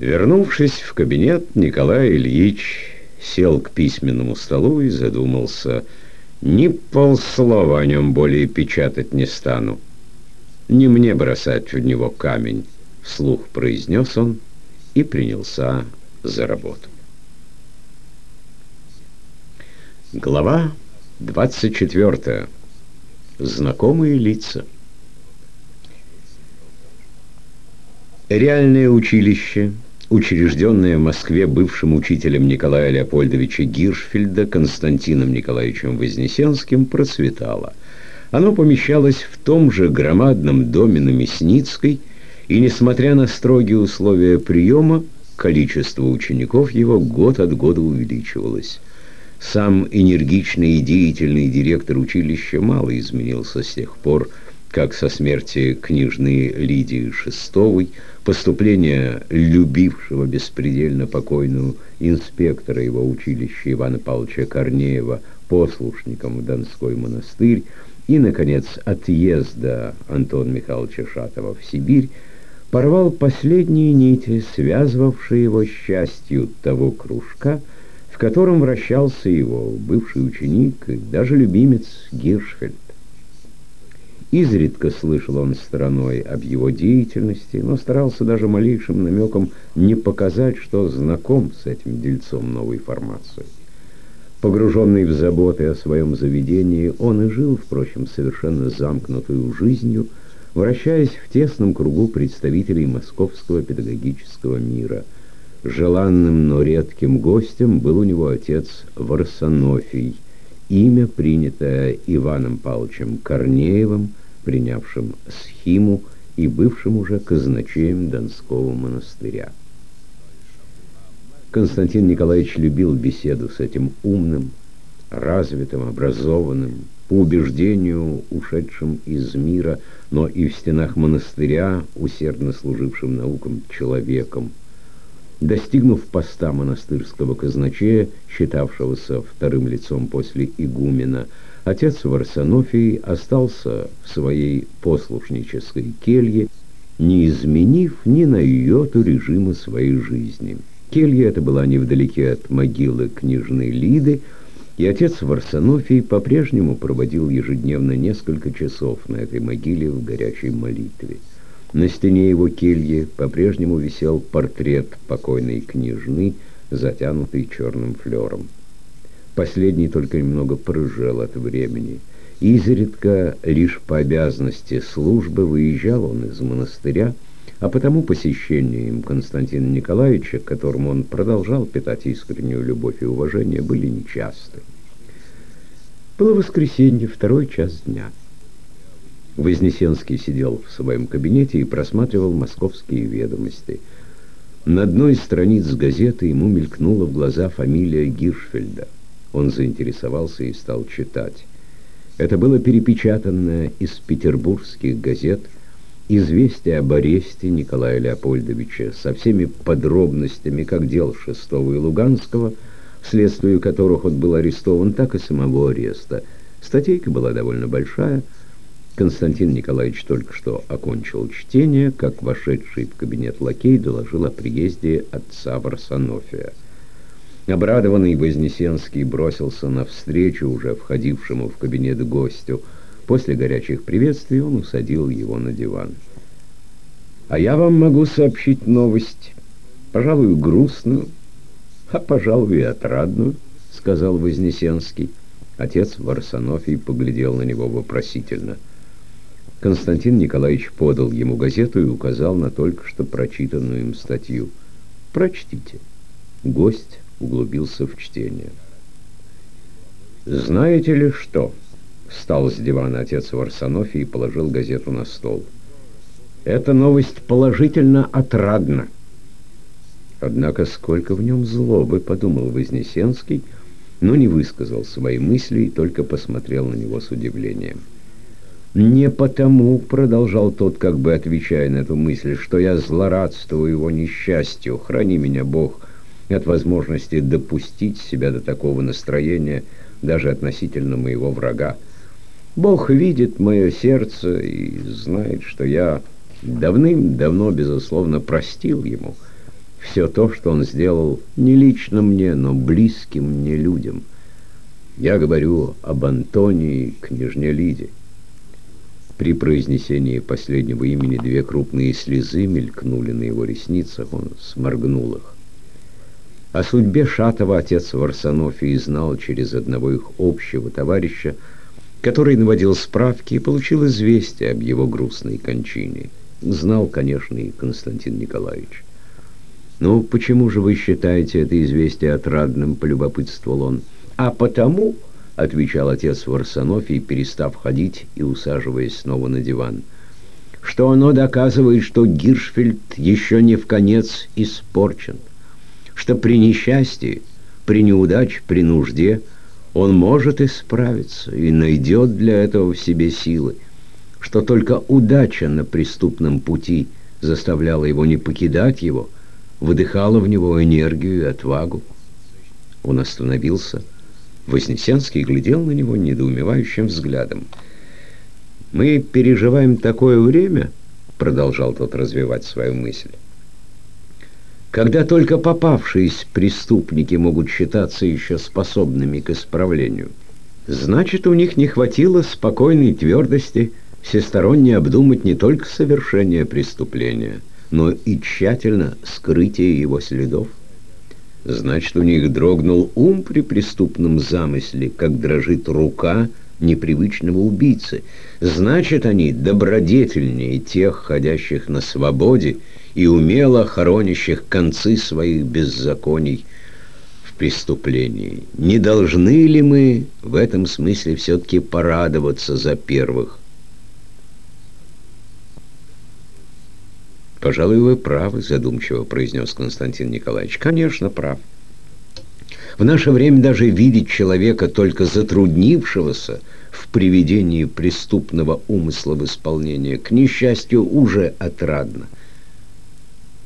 Вернувшись в кабинет, Николай Ильич сел к письменному столу и задумался. Ни полслова о нем более печатать не стану. Не мне бросать в него камень, вслух произнес он и принялся за работу. Глава 24. Знакомые лица. Реальное училище – учрежденное в Москве бывшим учителем Николая Леопольдовича Гиршфельда Константином Николаевичем Вознесенским, процветало. Оно помещалось в том же громадном доме на Мясницкой, и, несмотря на строгие условия приема, количество учеников его год от года увеличивалось. Сам энергичный и деятельный директор училища мало изменился с тех пор, как со смерти княжны Лидии Шестовой, поступление любившего беспредельно покойную инспектора его училища Ивана Павловича Корнеева послушником в Донской монастырь и, наконец, отъезда Антона Михайловича Шатова в Сибирь, порвал последние нити, связывавшие его счастью того кружка, в котором вращался его бывший ученик и даже любимец Гиршфельд. Изредка слышал он стороной об его деятельности, но старался даже малейшим намеком не показать, что знаком с этим дельцом новой формации. Погруженный в заботы о своем заведении, он и жил, впрочем, совершенно замкнутую жизнью, вращаясь в тесном кругу представителей московского педагогического мира. Желанным, но редким гостем был у него отец Варсонофий, имя, принятое Иваном Павловичем Корнеевым, принявшим схиму и бывшим уже казначеем Донского монастыря. Константин Николаевич любил беседу с этим умным, развитым, образованным, по убеждению ушедшим из мира, но и в стенах монастыря, усердно служившим наукам человеком. Достигнув поста монастырского казначея, считавшегося вторым лицом после игумена, Отец Варсонофий остался в своей послушнической келье, не изменив ни на йоту режима своей жизни. Келья эта была невдалеке от могилы княжны Лиды, и отец Варсонофий по-прежнему проводил ежедневно несколько часов на этой могиле в горячей молитве. На стене его кельи по-прежнему висел портрет покойной княжны, затянутый черным флером. Последний только немного порыжел от времени. Изредка, лишь по обязанности службы, выезжал он из монастыря, а потому посещения им Константина Николаевича, к которому он продолжал питать искреннюю любовь и уважение, были нечасты. Было воскресенье, второй час дня. Вознесенский сидел в своем кабинете и просматривал московские ведомости. На одной из страниц газеты ему мелькнула в глаза фамилия Гиршфельда – он заинтересовался и стал читать. Это было перепечатанное из петербургских газет известие об аресте Николая Леопольдовича со всеми подробностями как дел Шестого и Луганского, вследствие которых он был арестован, так и самого ареста. Статейка была довольно большая. Константин Николаевич только что окончил чтение, как вошедший в кабинет лакей доложил о приезде отца Варсонофия. Обрадованный Вознесенский бросился навстречу уже входившему в кабинет гостю. После горячих приветствий он усадил его на диван. «А я вам могу сообщить новость, пожалуй, грустную, а, пожалуй, и отрадную», — сказал Вознесенский. Отец Варсонофий поглядел на него вопросительно. Константин Николаевич подал ему газету и указал на только что прочитанную им статью. «Прочтите». Гость углубился в чтение. «Знаете ли что?» Встал с дивана отец Варсонофий и положил газету на стол. «Эта новость положительно отрадна». Однако сколько в нем злобы, подумал Вознесенский, но не высказал свои мысли и только посмотрел на него с удивлением. «Не потому», — продолжал тот, как бы отвечая на эту мысль, «что я злорадствую его несчастью, храни меня, Бог, от возможности допустить себя до такого настроения даже относительно моего врага. Бог видит мое сердце и знает, что я давным-давно, безусловно, простил ему все то, что он сделал не лично мне, но близким мне людям. Я говорю об Антонии, княжне Лиде. При произнесении последнего имени две крупные слезы мелькнули на его ресницах, он сморгнул их. О судьбе Шатова отец Варсонофий знал через одного их общего товарища, который наводил справки и получил известие об его грустной кончине. Знал, конечно, и Константин Николаевич. «Ну, почему же вы считаете это известие отрадным?» — полюбопытствовал он. «А потому...» — отвечал отец Варсонофий, перестав ходить и усаживаясь снова на диван, «что оно доказывает, что Гиршфельд еще не в конец испорчен, что при несчастье, при неудаче, при нужде он может исправиться и найдет для этого в себе силы, что только удача на преступном пути заставляла его не покидать его, выдыхала в него энергию и отвагу. Он остановился, — Вознесенский глядел на него недоумевающим взглядом. «Мы переживаем такое время», — продолжал тот развивать свою мысль, «когда только попавшиеся преступники могут считаться еще способными к исправлению. Значит, у них не хватило спокойной твердости всесторонне обдумать не только совершение преступления, но и тщательно скрытие его следов. Значит, у них дрогнул ум при преступном замысле, как дрожит рука непривычного убийцы. Значит, они добродетельнее тех, ходящих на свободе и умело хоронящих концы своих беззаконий в преступлении. Не должны ли мы в этом смысле все-таки порадоваться за первых? «Пожалуй, вы правы», — задумчиво произнес Константин Николаевич. «Конечно, прав. В наше время даже видеть человека, только затруднившегося в приведении преступного умысла в исполнение, к несчастью, уже отрадно.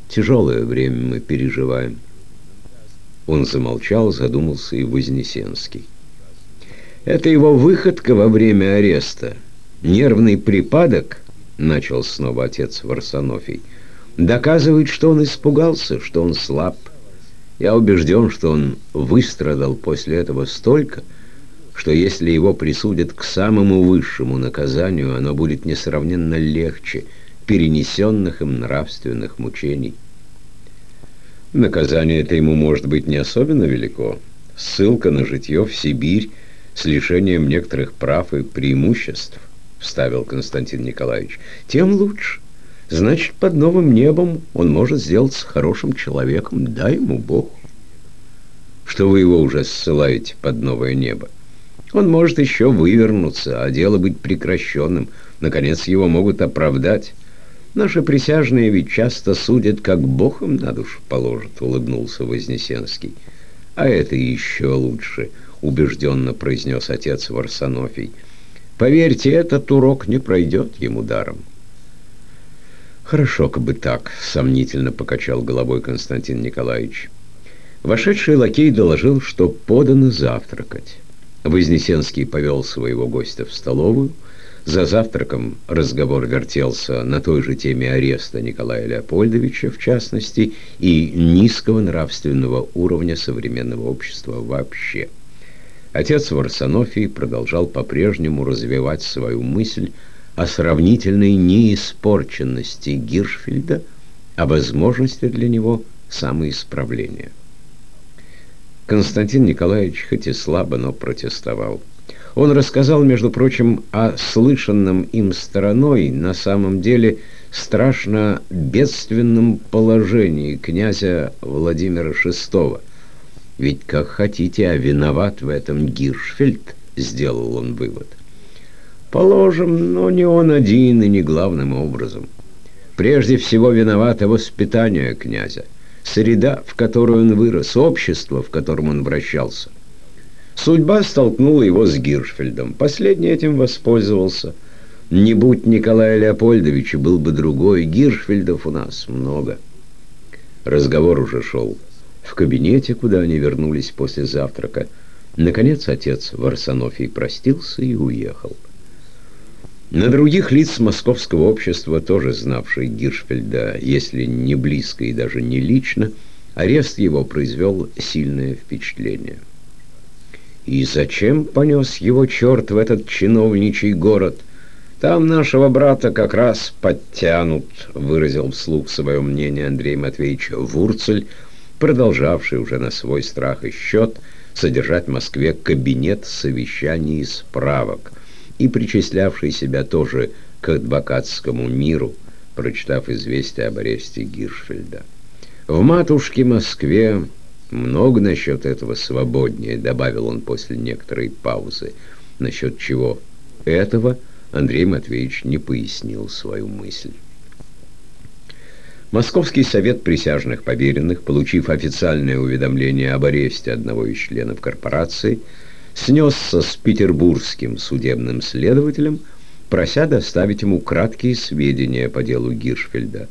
Тяжелое время мы переживаем». Он замолчал, задумался и Вознесенский. «Это его выходка во время ареста. Нервный припадок?» — начал снова отец Варсонофий — доказывает, что он испугался, что он слаб. Я убежден, что он выстрадал после этого столько, что если его присудят к самому высшему наказанию, оно будет несравненно легче перенесенных им нравственных мучений. Наказание это ему может быть не особенно велико. Ссылка на житье в Сибирь с лишением некоторых прав и преимуществ, вставил Константин Николаевич. Тем лучше. Значит, под новым небом он может сделаться хорошим человеком. Дай ему Бог. Что вы его уже ссылаете под новое небо? Он может еще вывернуться, а дело быть прекращенным. Наконец, его могут оправдать. Наши присяжные ведь часто судят, как Бог им на душу положит, улыбнулся Вознесенский. А это еще лучше, убежденно произнес отец Варсонофий. Поверьте, этот урок не пройдет ему даром. «Хорошо, как бы так», — сомнительно покачал головой Константин Николаевич. Вошедший лакей доложил, что подано завтракать. Вознесенский повел своего гостя в столовую. За завтраком разговор вертелся на той же теме ареста Николая Леопольдовича, в частности, и низкого нравственного уровня современного общества вообще. Отец Варсонофий продолжал по-прежнему развивать свою мысль о сравнительной неиспорченности Гиршфельда, о возможности для него самоисправления. Константин Николаевич хоть и слабо, но протестовал. Он рассказал, между прочим, о слышанном им стороной на самом деле страшно бедственном положении князя Владимира VI. Ведь, как хотите, а виноват в этом Гиршфельд, сделал он вывод. Положим, но не он один и не главным образом. Прежде всего виновато воспитание князя, среда, в которой он вырос, общество, в котором он вращался. Судьба столкнула его с Гиршфельдом. Последний этим воспользовался. Не будь Николая Леопольдовича, был бы другой. Гиршфельдов у нас много. Разговор уже шел. В кабинете, куда они вернулись после завтрака, наконец отец Варсонофий простился и уехал. На других лиц московского общества, тоже знавшие Гиршфельда, если не близко и даже не лично, Арест его произвел сильное впечатление. И зачем понес его черт в этот чиновничий город? Там нашего брата как раз подтянут, выразил вслух свое мнение Андрей Матвеевич Вурцель, продолжавший уже на свой страх и счет содержать в Москве кабинет совещаний и справок, и причислявший себя тоже к адвокатскому миру, прочитав известие об аресте Гиршфельда. В матушке Москве много насчет этого свободнее, добавил он после некоторой паузы. Насчет чего этого Андрей Матвеевич не пояснил свою мысль. Московский совет присяжных поверенных, получив официальное уведомление об аресте одного из членов корпорации, снесся с петербургским судебным следователем, прося доставить ему краткие сведения по делу Гиршфельда,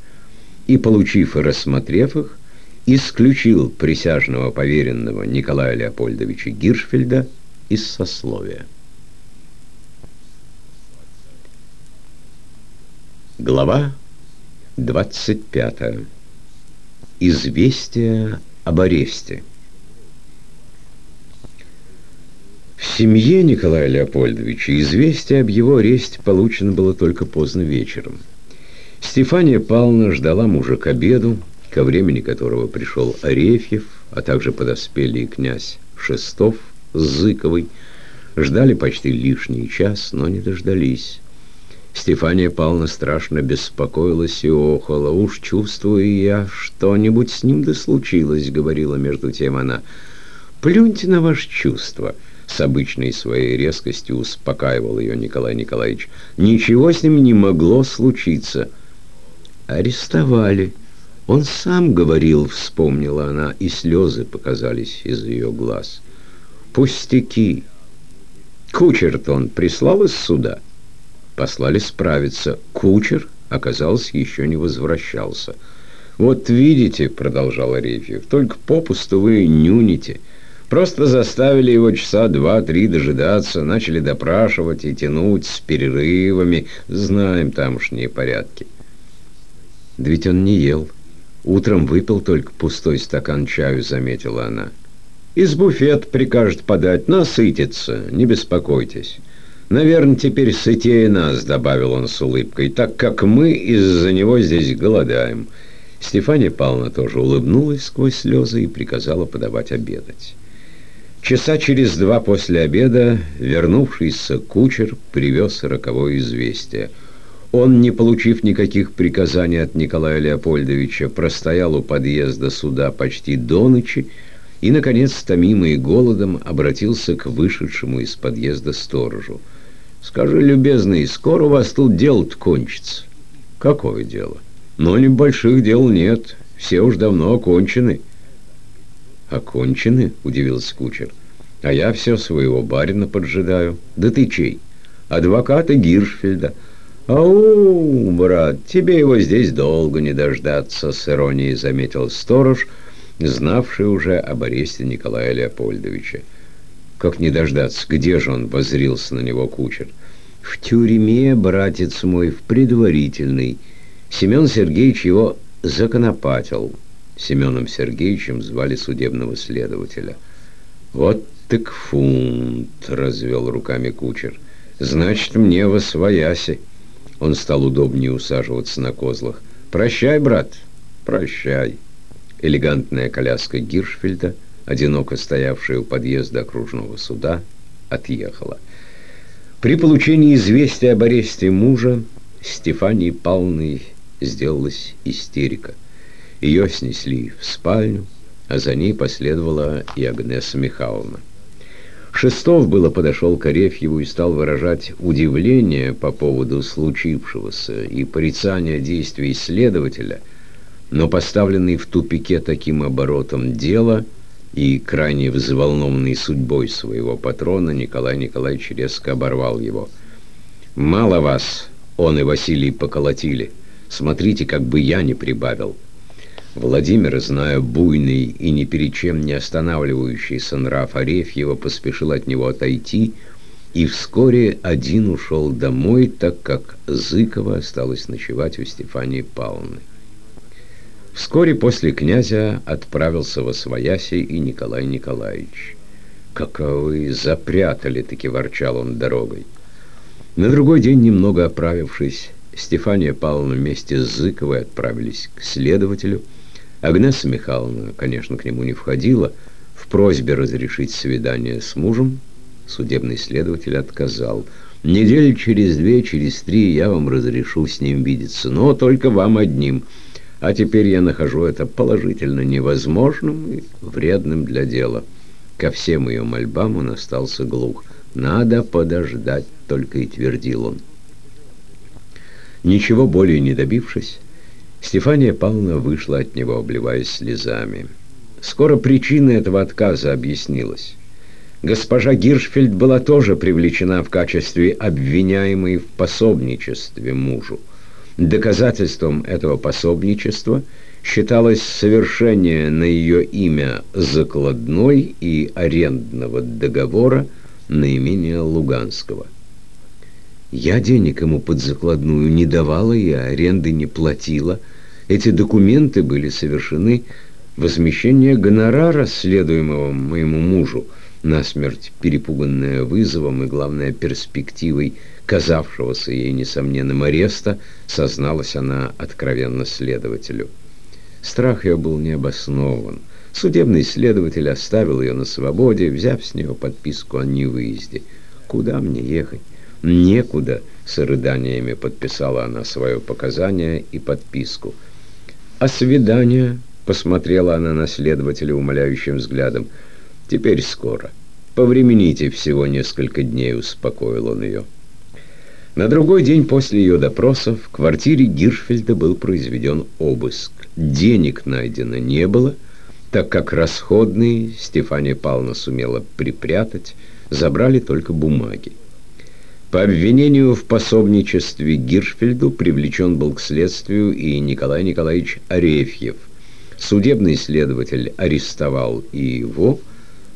и, получив и рассмотрев их, исключил присяжного поверенного Николая Леопольдовича Гиршфельда из сословия. Глава 25. Известие об аресте. В семье Николая Леопольдовича известие об его аресте получено было только поздно вечером. Стефания Павловна ждала мужа к обеду, ко времени которого пришел Арефьев, а также подоспели и князь Шестов с Зыковой. Ждали почти лишний час, но не дождались. Стефания Павловна страшно беспокоилась и охала. «Уж чувствую я, что-нибудь с ним да случилось», — говорила между тем она. «Плюньте на ваши чувства», — с обычной своей резкостью успокаивал ее Николай Николаевич. «Ничего с ним не могло случиться». «Арестовали». «Он сам говорил», — вспомнила она, и слезы показались из ее глаз. «Пустяки! Кучер-то он прислал из суда?» послали справиться. Кучер, оказался, еще не возвращался. «Вот видите», — продолжал Арефьев, — «только попусту вы нюните. Просто заставили его часа два-три дожидаться, начали допрашивать и тянуть с перерывами. Знаем тамошние порядки». «Да ведь он не ел. Утром выпил только пустой стакан чаю», — заметила она. «Из буфет прикажет подать, насытиться, не беспокойтесь». «Наверное, теперь сытее нас», — добавил он с улыбкой, «так как мы из-за него здесь голодаем». Стефания Павловна тоже улыбнулась сквозь слезы и приказала подавать обедать. Часа через два после обеда вернувшийся кучер привез роковое известие. Он, не получив никаких приказаний от Николая Леопольдовича, простоял у подъезда суда почти до ночи и, наконец, томимый голодом, обратился к вышедшему из подъезда сторожу. Скажи, любезный, скоро у вас тут дело-то кончится. Какое дело? Но небольших дел нет. Все уж давно окончены. Окончены? Удивился кучер. А я все своего барина поджидаю. Да ты чей? Адвоката Гиршфельда. «Ау, брат, тебе его здесь долго не дождаться», — с иронией заметил сторож, знавший уже об аресте Николая Леопольдовича. Как не дождаться? Где же он? Возрился на него кучер. В тюрьме, братец мой, в предварительный. Семен Сергеевич его законопатил. Семеном Сергеевичем звали судебного следователя. Вот так фунт, развел руками кучер. Значит, мне во свояси. Он стал удобнее усаживаться на козлах. «Прощай, брат, прощай». Элегантная коляска Гиршфельда одиноко стоявшая у подъезда окружного суда, отъехала. При получении известия об аресте мужа Стефании Павловны сделалась истерика. Ее снесли в спальню, а за ней последовала и Агнеса Михайловна. Шестов было подошел к Арефьеву и стал выражать удивление по поводу случившегося и порицания действий следователя, но поставленный в тупике таким оборотом дела – и, крайне взволнованный судьбой своего патрона, Николай Николаевич резко оборвал его. «Мало вас, он и Василий поколотили. Смотрите, как бы я не прибавил». Владимир, зная буйный и ни перед чем не останавливающийся нрав Арефьева, поспешил от него отойти, и вскоре один ушел домой, так как Зыкова осталась ночевать у Стефании Павловны. Вскоре после князя отправился во Свояси и Николай Николаевич. «Каковы запрятали-таки!» — ворчал он дорогой. На другой день, немного оправившись, Стефания Павловна вместе с Зыковой отправились к следователю. Агнеса Михайловна, конечно, к нему не входила. В просьбе разрешить свидание с мужем судебный следователь отказал. «Недели через две, через три я вам разрешу с ним видеться, но только вам одним». А теперь я нахожу это положительно невозможным и вредным для дела. Ко всем ее мольбам он остался глух. «Надо подождать», — только и твердил он. Ничего более не добившись, Стефания Павловна вышла от него, обливаясь слезами. Скоро причина этого отказа объяснилась. Госпожа Гиршфельд была тоже привлечена в качестве обвиняемой в пособничестве мужу. Доказательством этого пособничества считалось совершение на ее имя закладной и арендного договора на имение Луганского. Я денег ему под закладную не давала и аренды не платила. Эти документы были совершены возмещение гонорара, следуемого моему мужу, насмерть перепуганная вызовом и, главное, перспективой казавшегося ей несомненным ареста, созналась она откровенно следователю. Страх ее был необоснован. Судебный следователь оставил ее на свободе, взяв с нее подписку о невыезде. «Куда мне ехать?» «Некуда», — с рыданиями подписала она свое показание и подписку. «А свидание?» — посмотрела она на следователя умоляющим взглядом. «Теперь скоро. Повремените всего несколько дней», — успокоил он ее. На другой день после ее допросов в квартире Гиршфельда был произведен обыск. Денег найдено не было, так как расходные Стефания Павловна сумела припрятать, забрали только бумаги. По обвинению в пособничестве Гиршфельду привлечен был к следствию и Николай Николаевич Арефьев. Судебный следователь арестовал и его,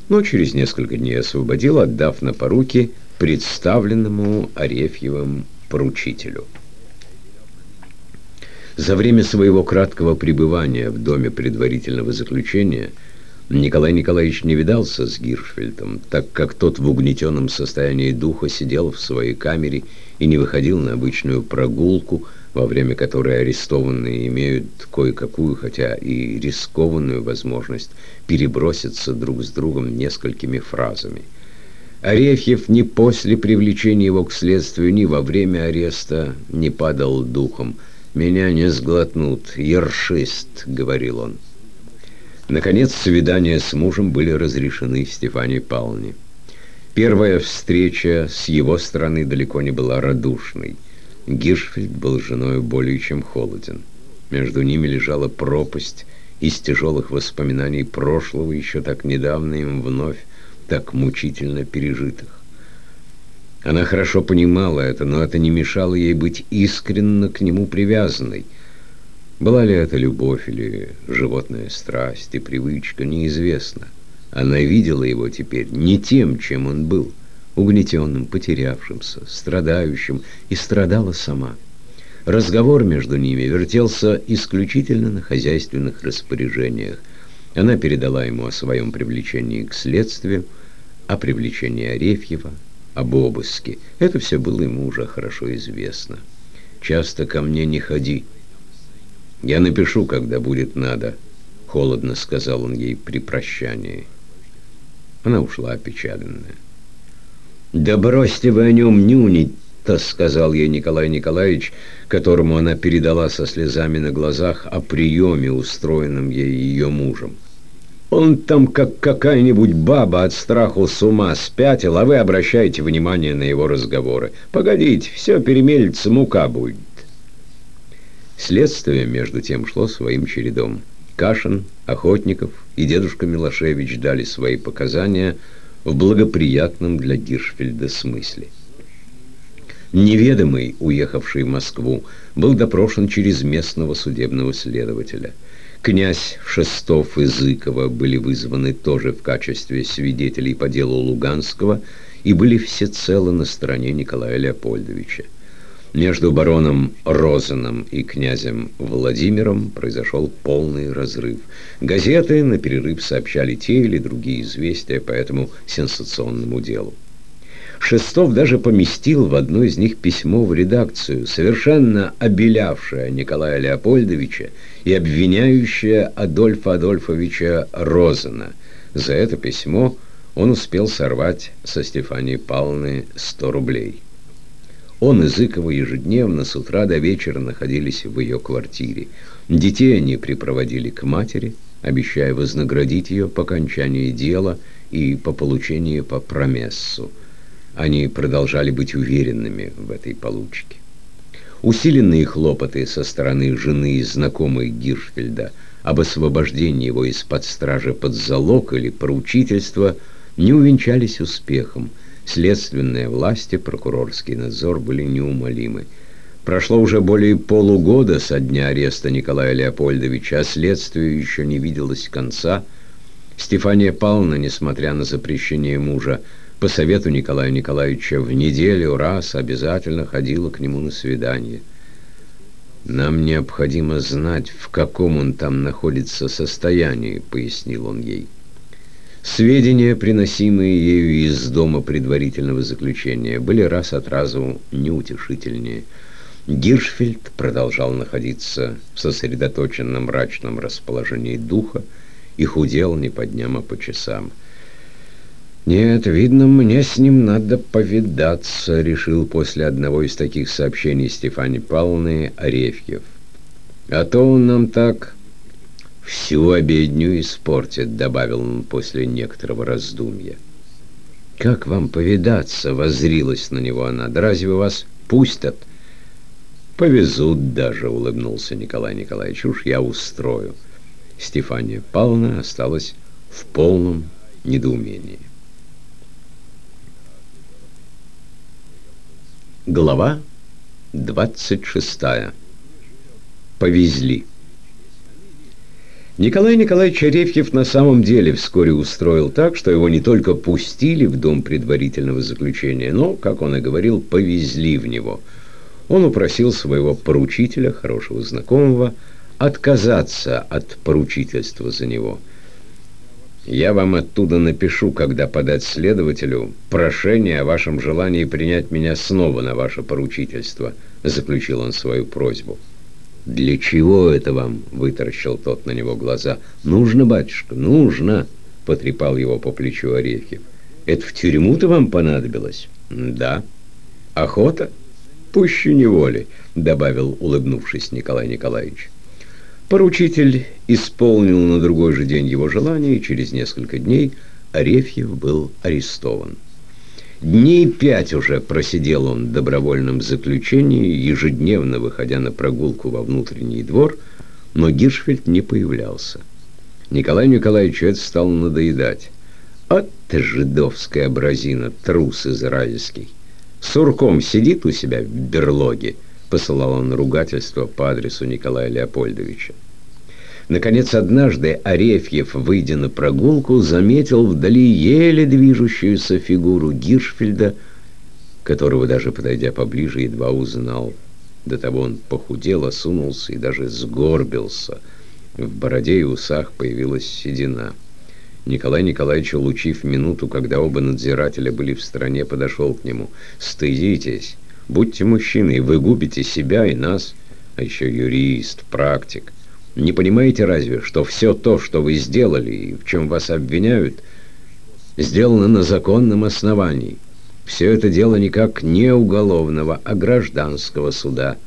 но через несколько дней освободил, отдав на поруки представленному Арефьевым поручителю. За время своего краткого пребывания в доме предварительного заключения Николай Николаевич не видался с Гиршфельдом, так как тот в угнетенном состоянии духа сидел в своей камере и не выходил на обычную прогулку, во время которой арестованные имеют кое-какую, хотя и рискованную возможность переброситься друг с другом несколькими фразами – Арефьев ни после привлечения его к следствию, ни во время ареста не падал духом. «Меня не сглотнут, ершист», — говорил он. Наконец, свидания с мужем были разрешены Стефане Павловне. Первая встреча с его стороны далеко не была радушной. Гиршфельд был женой более чем холоден. Между ними лежала пропасть из тяжелых воспоминаний прошлого, еще так недавно им вновь так мучительно пережитых. Она хорошо понимала это, но это не мешало ей быть искренне к нему привязанной. Была ли это любовь или животная страсть и привычка, неизвестно. Она видела его теперь не тем, чем он был, угнетенным, потерявшимся, страдающим, и страдала сама. Разговор между ними вертелся исключительно на хозяйственных распоряжениях. Она передала ему о своем привлечении к следствию, о привлечении Арефьева, об обыске. Это все было ему уже хорошо известно. «Часто ко мне не ходи. Я напишу, когда будет надо», — холодно сказал он ей при прощании. Она ушла опечаленная. «Да бросьте вы о нем нюнить-то», — сказал ей Николай Николаевич, которому она передала со слезами на глазах о приеме, устроенном ей ее мужем. Он там как какая-нибудь баба от страху с ума спятил, а вы обращаете внимание на его разговоры. Погодите, все перемелится, мука будет. Следствие, между тем, шло своим чередом. Кашин, Охотников и дедушка Милошевич дали свои показания в благоприятном для Гиршфельда смысле. Неведомый, уехавший в Москву, был допрошен через местного судебного следователя – Князь Шестов и Зыкова были вызваны тоже в качестве свидетелей по делу Луганского и были всецело на стороне Николая Леопольдовича. Между бароном Розеном и князем Владимиром произошел полный разрыв. Газеты на перерыв сообщали те или другие известия по этому сенсационному делу. Шестов даже поместил в одно из них письмо в редакцию, совершенно обелявшее Николая Леопольдовича и обвиняющее Адольфа Адольфовича Розена. За это письмо он успел сорвать со Стефании Павловны сто рублей. Он и Зыкова ежедневно с утра до вечера находились в ее квартире. Детей они припроводили к матери, обещая вознаградить ее по окончании дела и по получении по промессу. Они продолжали быть уверенными в этой получке. Усиленные хлопоты со стороны жены и знакомой Гиршфельда об освобождении его из-под стражи под залог или поручительство не увенчались успехом – Следственные власти, прокурорский надзор были неумолимы. Прошло уже более полугода со дня ареста Николая Леопольдовича, а следствию еще не виделось конца. Стефания Павловна, несмотря на запрещение мужа, по совету Николая Николаевича в неделю раз обязательно ходила к нему на свидание. «Нам необходимо знать, в каком он там находится состоянии», — пояснил он ей. Сведения, приносимые ею из дома предварительного заключения, были раз от разу неутешительнее. Гиршфельд продолжал находиться в сосредоточенном мрачном расположении духа и худел не по дням, а по часам. «Нет, видно, мне с ним надо повидаться», — решил после одного из таких сообщений Стефани Павловны Арефьев. «А то он нам так всю обедню испортит», — добавил он после некоторого раздумья. «Как вам повидаться?» — воззрилась на него она. «Да разве вас пустят?» «Повезут даже», — улыбнулся Николай Николаевич. «Уж я устрою». Стефания Павловна осталась в полном недоумении. Глава 26. Повезли. Николай Николаевич Арефьев на самом деле вскоре устроил так, что его не только пустили в дом предварительного заключения, но, как он и говорил, повезли в него. Он упросил своего поручителя, хорошего знакомого, отказаться от поручительства за него. «Я вам оттуда напишу, когда подать следователю прошение о вашем желании принять меня снова на ваше поручительство», заключил он свою просьбу. «Для чего это вам?» — вытаращил тот на него глаза. «Нужно, батюшка, нужно!» — потрепал его по плечу Орехев. «Это в тюрьму-то вам понадобилось?» «Да». «Охота?» «Пуще неволи», — добавил, улыбнувшись Николай Николаевич. Поручитель исполнил на другой же день его желание, и через несколько дней Арефьев был арестован. Дней пять уже просидел он в добровольном заключении, ежедневно выходя на прогулку во внутренний двор, но Гиршфельд не появлялся. Николаю Николаевичу это стало надоедать. «От ты жидовская образина, трус израильский! Сурком сидит у себя в берлоге!» посылал он ругательство по адресу Николая Леопольдовича. Наконец, однажды Арефьев, выйдя на прогулку, заметил вдали еле движущуюся фигуру Гиршфельда, которого даже подойдя поближе едва узнал. До того он похудел, осунулся и даже сгорбился. В бороде и усах появилась седина. Николай Николаевич, улучив минуту, когда оба надзирателя были в стороне, подошел к нему. «Стыдитесь, будьте мужчиной, вы губите себя и нас, а еще юрист, практик». Не понимаете разве, что все то, что вы сделали и в чем вас обвиняют, сделано на законном основании? Все это дело никак не уголовного, а гражданского суда.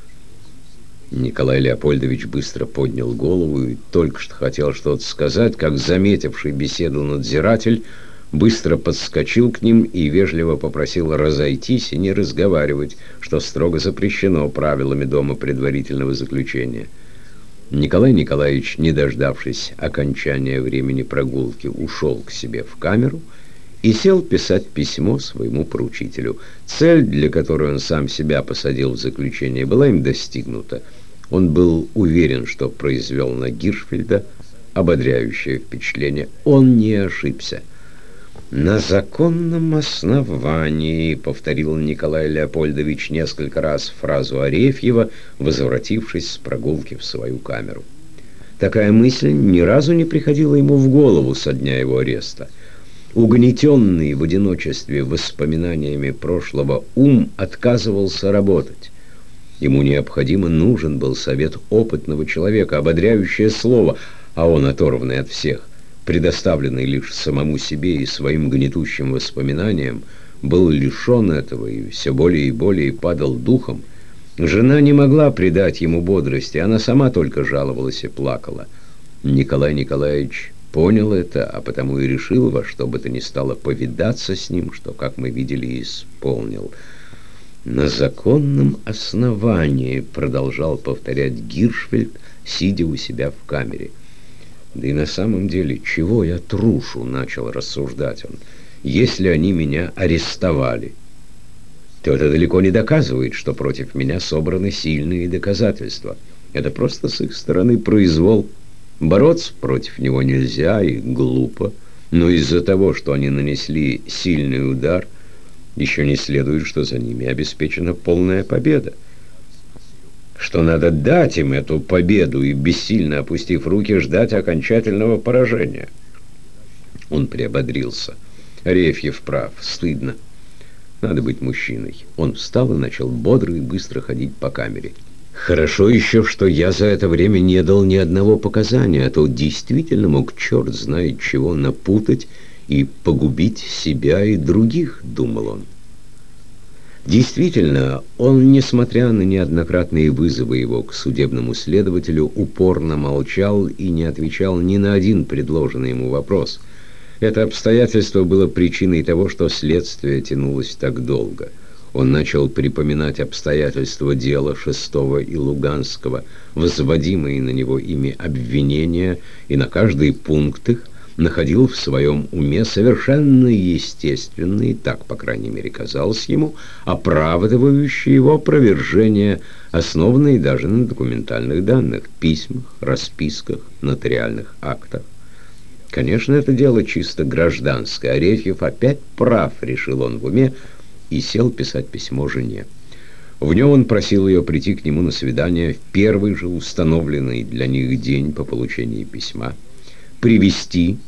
Николай Леопольдович быстро поднял голову и только что хотел что-то сказать, как заметивший беседу надзиратель быстро подскочил к ним и вежливо попросил разойтись и не разговаривать, что строго запрещено правилами дома предварительного заключения. Николай Николаевич, не дождавшись окончания времени прогулки, ушел к себе в камеру и сел писать письмо своему поручителю. Цель, для которой он сам себя посадил в заключение, была им достигнута. Он был уверен, что произвел на Гиршфельда ободряющее впечатление. Он не ошибся. «На законном основании», — повторил Николай Леопольдович несколько раз фразу Арефьева, возвратившись с прогулки в свою камеру. Такая мысль ни разу не приходила ему в голову со дня его ареста. Угнетенный в одиночестве воспоминаниями прошлого ум отказывался работать. Ему необходимо нужен был совет опытного человека, ободряющее слово, а он, оторванный от всех, предоставленный лишь самому себе и своим гнетущим воспоминаниям, был лишен этого и все более и более падал духом. Жена не могла придать ему бодрости, она сама только жаловалась и плакала. Николай Николаевич понял это, а потому и решил во что бы то ни стало повидаться с ним, что, как мы видели, исполнил. «На законном основании», — продолжал повторять Гиршфельд, сидя у себя в камере. Да и на самом деле, чего я трушу, начал рассуждать он. Если они меня арестовали, то это далеко не доказывает, что против меня собраны сильные доказательства. Это просто с их стороны произвол. Бороться против него нельзя и глупо. Но из-за того, что они нанесли сильный удар, еще не следует, что за ними обеспечена полная победа что надо дать им эту победу и, бессильно опустив руки, ждать окончательного поражения. Он приободрился. Рефьев прав, стыдно. Надо быть мужчиной. Он встал и начал бодро и быстро ходить по камере. Хорошо еще, что я за это время не дал ни одного показания, а то действительно мог черт знает чего напутать и погубить себя и других, думал он. Действительно, он, несмотря на неоднократные вызовы его к судебному следователю, упорно молчал и не отвечал ни на один предложенный ему вопрос. Это обстоятельство было причиной того, что следствие тянулось так долго. Он начал припоминать обстоятельства дела Шестого и Луганского, возводимые на него ими обвинения, и на каждый пункт их находил в своем уме совершенно естественные, так, по крайней мере, казалось ему, оправдывающие его опровержения, основанные даже на документальных данных, письмах, расписках, нотариальных актах. Конечно, это дело чисто гражданское. Арефьев опять прав, решил он в уме, и сел писать письмо жене. В нем он просил ее прийти к нему на свидание в первый же установленный для них день по получении письма, привести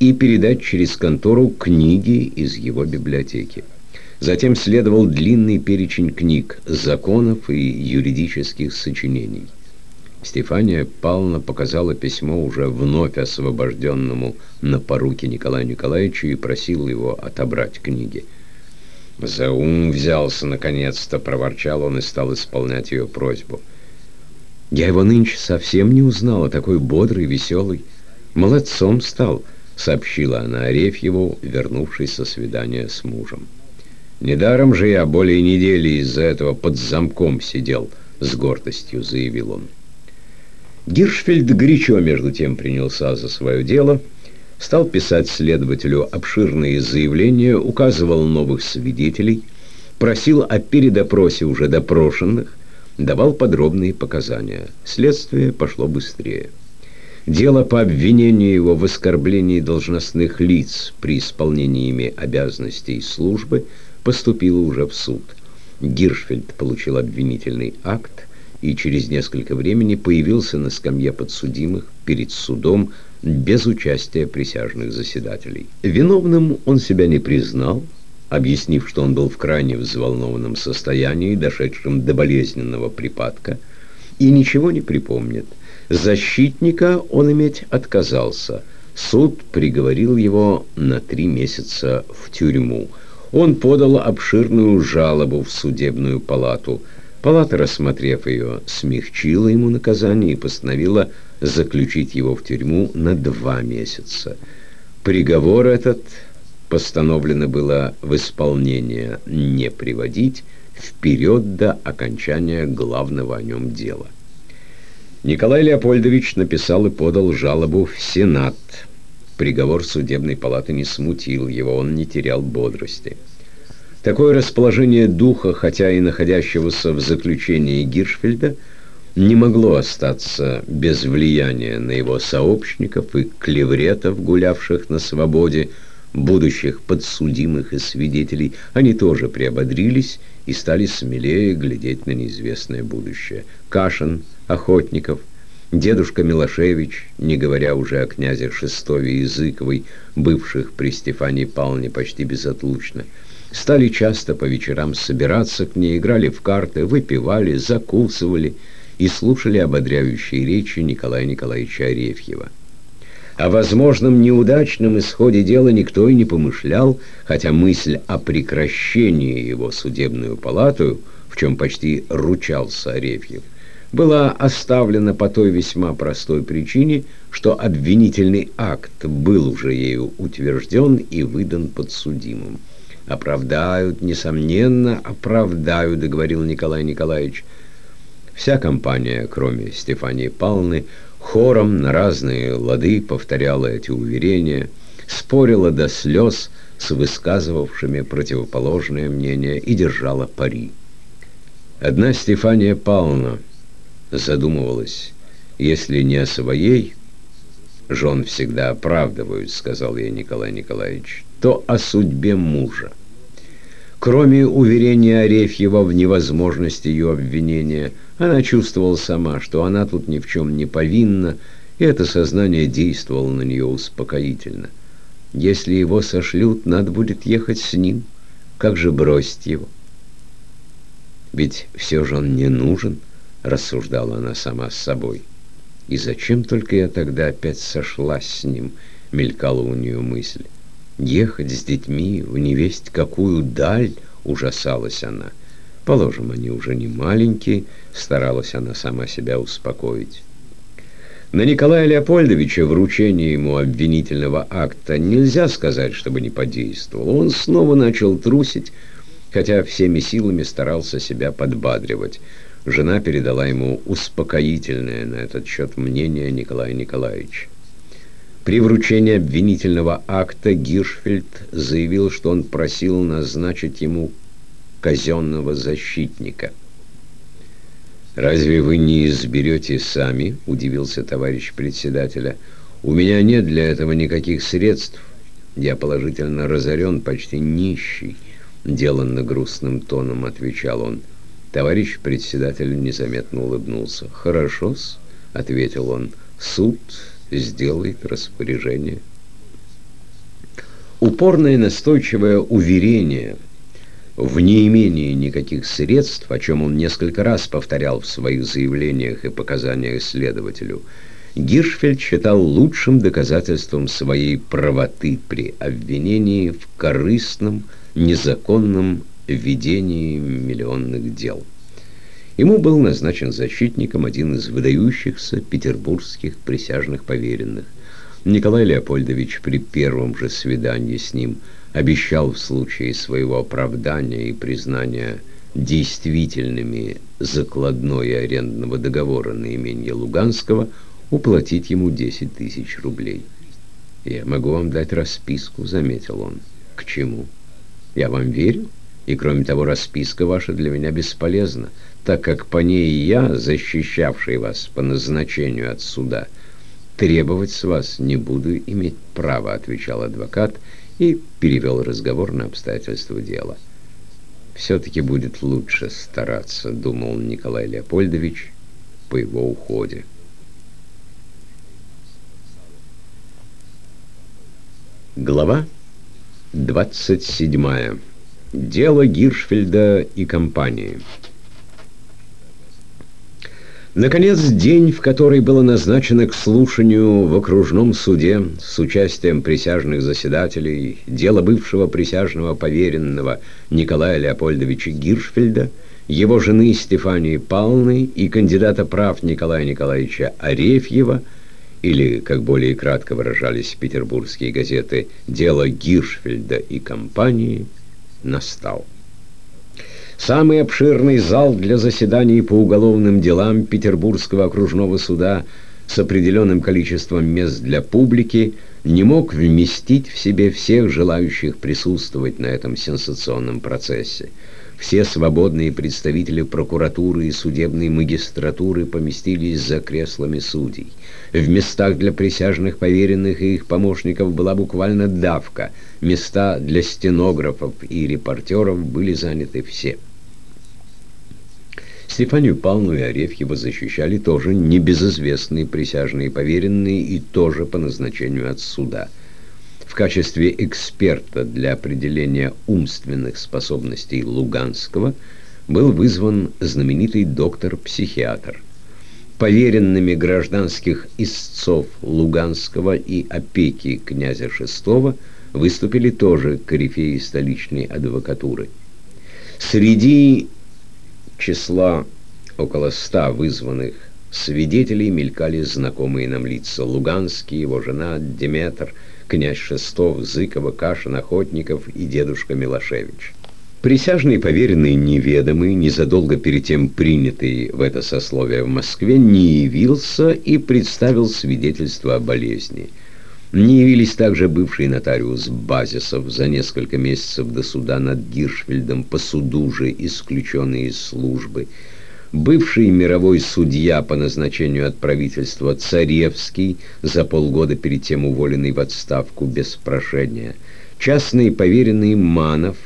и передать через контору книги из его библиотеки. Затем следовал длинный перечень книг, законов и юридических сочинений. Стефания Павловна показала письмо уже вновь освобожденному на поруки Николаю Николаевичу и просила его отобрать книги. «За ум взялся, наконец-то!» — проворчал он и стал исполнять ее просьбу. «Я его нынче совсем не узнала, такой бодрый, веселый. Молодцом стал!» Сообщила она Арефьеву, вернувшись со свидания с мужем. «Недаром же я более недели из-за этого под замком сидел», — с гордостью заявил он. Гиршфельд горячо, между тем, принялся за свое дело, стал писать следователю обширные заявления, указывал новых свидетелей, просил о передопросе уже допрошенных, давал подробные показания. Следствие пошло быстрее. Дело по обвинению его в оскорблении должностных лиц при исполнении ими обязанностей службы поступило уже в суд. Гиршфельд получил обвинительный акт и через несколько времени появился на скамье подсудимых перед судом без участия присяжных заседателей. Виновным он себя не признал, объяснив, что он был в крайне взволнованном состоянии, дошедшем до болезненного припадка, и ничего не припомнит. Защитника он иметь отказался. Суд приговорил его на три месяца в тюрьму. Он подал обширную жалобу в судебную палату. Палата, рассмотрев ее, смягчила ему наказание и постановила заключить его в тюрьму на два месяца. Приговор этот постановлено было в исполнение не приводить вперед до окончания главного о нем дела. Николай Леопольдович написал и подал жалобу в Сенат. Приговор судебной палаты не смутил его, он не терял бодрости. Такое расположение духа, хотя и находящегося в заключении Гиршфельда, не могло остаться без влияния на его сообщников и клевретов, гулявших на свободе, будущих подсудимых и свидетелей, они тоже приободрились и стали смелее глядеть на неизвестное будущее. Кашин, Охотников, дедушка Милошевич, не говоря уже о князе Шестове Языковой, бывших при Стефании Павловне почти безотлучно, стали часто по вечерам собираться к ней, играли в карты, выпивали, закусывали и слушали ободряющие речи Николая Николаевича Арефьева. О возможном неудачном исходе дела никто и не помышлял, хотя мысль о прекращении его судебную палату, в чем почти ручался Арефьев, была оставлена по той весьма простой причине, что обвинительный акт был уже ею утвержден и выдан подсудимым. «Оправдают, несомненно, оправдают», — говорил Николай Николаевич. Вся компания, кроме Стефании Павловны, хором на разные лады повторяла эти уверения, спорила до слез с высказывавшими противоположное мнение и держала пари. Одна Стефания Павловна задумывалась, если не о своей, жен всегда оправдывают, сказал ей Николай Николаевич, то о судьбе мужа. Кроме уверения Арефьева в невозможности ее обвинения, она чувствовала сама, что она тут ни в чем не повинна, и это сознание действовало на нее успокоительно. Если его сошлют, надо будет ехать с ним. Как же бросить его? Ведь все же он не нужен, рассуждала она сама с собой. И зачем только я тогда опять сошлась с ним, мелькала у нее мысль. Ехать с детьми в невесть какую даль, ужасалась она. Положим, они уже не маленькие, старалась она сама себя успокоить. На Николая Леопольдовича вручение ему обвинительного акта нельзя сказать, чтобы не подействовало. Он снова начал трусить, хотя всеми силами старался себя подбадривать. Жена передала ему успокоительное на этот счет мнение Николая Николаевича. При вручении обвинительного акта Гиршфельд заявил, что он просил назначить ему казенного защитника. «Разве вы не изберете сами?» – удивился товарищ председателя. «У меня нет для этого никаких средств. Я положительно разорен, почти нищий», – деланно грустным тоном отвечал он. Товарищ председатель незаметно улыбнулся. «Хорошо-с», — ответил он, — «суд сделает распоряжение». Упорное настойчивое уверение в неимении никаких средств, о чем он несколько раз повторял в своих заявлениях и показаниях следователю, Гиршфельд считал лучшим доказательством своей правоты при обвинении в корыстном, незаконном ведении миллионных дел. Ему был назначен защитником один из выдающихся петербургских присяжных поверенных. Николай Леопольдович при первом же свидании с ним обещал в случае своего оправдания и признания действительными закладной и арендного договора на имение Луганского уплатить ему 10 тысяч рублей. «Я могу вам дать расписку», — заметил он. «К чему? Я вам верю?» И кроме того, расписка ваша для меня бесполезна, так как по ней я, защищавший вас по назначению от суда, требовать с вас не буду иметь права, отвечал адвокат и перевел разговор на обстоятельства дела. Все-таки будет лучше стараться, думал Николай Леопольдович по его уходе. Глава двадцать седьмая. Дело Гиршфельда и компании. Наконец, день, в который было назначено к слушанию в окружном суде с участием присяжных заседателей дело бывшего присяжного поверенного Николая Леопольдовича Гиршфельда, его жены Стефании Павловны и кандидата прав Николая Николаевича Арефьева, или, как более кратко выражались петербургские газеты, дело Гиршфельда и компании – настал. Самый обширный зал для заседаний по уголовным делам Петербургского окружного суда с определенным количеством мест для публики не мог вместить в себе всех желающих присутствовать на этом сенсационном процессе. Все свободные представители прокуратуры и судебной магистратуры поместились за креслами судей. В местах для присяжных поверенных и их помощников была буквально давка. Места для стенографов и репортеров были заняты все. Стефанию Павловну и Арефьева защищали тоже небезызвестные присяжные поверенные и тоже по назначению от суда – в качестве эксперта для определения умственных способностей Луганского был вызван знаменитый доктор-психиатр. Поверенными гражданских истцов Луганского и опеки князя VI выступили тоже корифеи столичной адвокатуры. Среди числа около ста вызванных свидетелей мелькали знакомые нам лица Луганский, его жена Деметр – князь Шестов, Зыкова, Кашин, Охотников и дедушка Милошевич. Присяжный поверенный неведомый, незадолго перед тем принятый в это сословие в Москве, не явился и представил свидетельство о болезни. Не явились также бывший нотариус Базисов за несколько месяцев до суда над Гиршфельдом, по суду же исключенный из службы, бывший мировой судья по назначению от правительства Царевский, за полгода перед тем уволенный в отставку без прошения, частный поверенный Манов,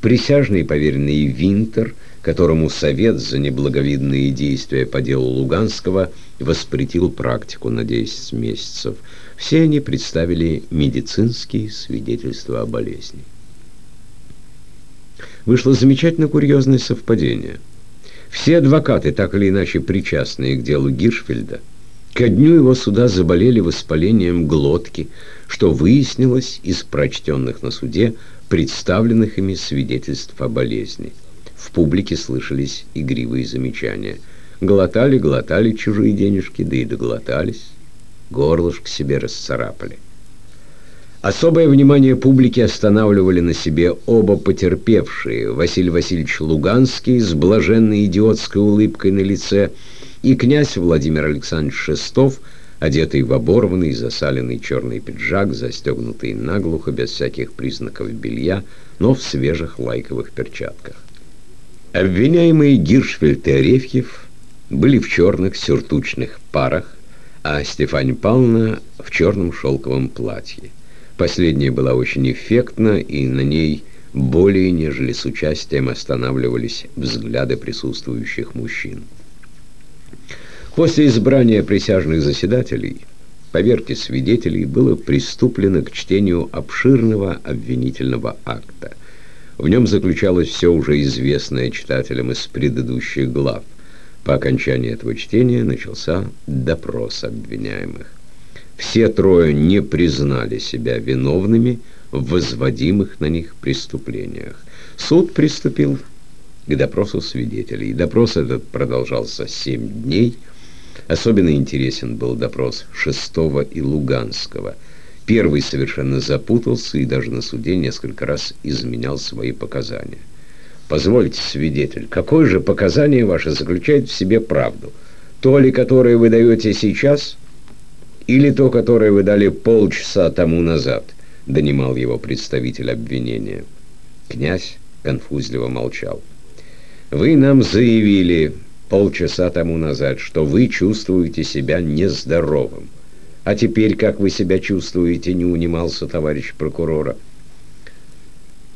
присяжный поверенный Винтер, которому Совет за неблаговидные действия по делу Луганского воспретил практику на 10 месяцев. Все они представили медицинские свидетельства о болезни. Вышло замечательно курьезное совпадение – все адвокаты, так или иначе причастные к делу Гиршфельда, ко дню его суда заболели воспалением глотки, что выяснилось из прочтенных на суде представленных ими свидетельств о болезни. В публике слышались игривые замечания. Глотали, глотали чужие денежки, да и доглотались. Горлышко себе расцарапали. Особое внимание публики останавливали на себе оба потерпевшие, Василий Васильевич Луганский с блаженной идиотской улыбкой на лице и князь Владимир Александрович Шестов, одетый в оборванный, засаленный черный пиджак, застегнутый наглухо, без всяких признаков белья, но в свежих лайковых перчатках. Обвиняемые Гиршфельд и Арефьев были в черных сюртучных парах, а Стефания Павловна в черном шелковом платье. Последняя была очень эффектна, и на ней более, нежели с участием, останавливались взгляды присутствующих мужчин. После избрания присяжных заседателей, поверки свидетелей, было приступлено к чтению обширного обвинительного акта. В нем заключалось все уже известное читателям из предыдущих глав. По окончании этого чтения начался допрос обвиняемых. Все трое не признали себя виновными в возводимых на них преступлениях. Суд приступил к допросу свидетелей. Допрос этот продолжался семь дней. Особенно интересен был допрос Шестого и Луганского. Первый совершенно запутался и даже на суде несколько раз изменял свои показания. «Позвольте, свидетель, какое же показание ваше заключает в себе правду? То ли, которое вы даете сейчас, или то, которое вы дали полчаса тому назад», — донимал его представитель обвинения. Князь конфузливо молчал. «Вы нам заявили полчаса тому назад, что вы чувствуете себя нездоровым. А теперь, как вы себя чувствуете, не унимался товарищ прокурора?»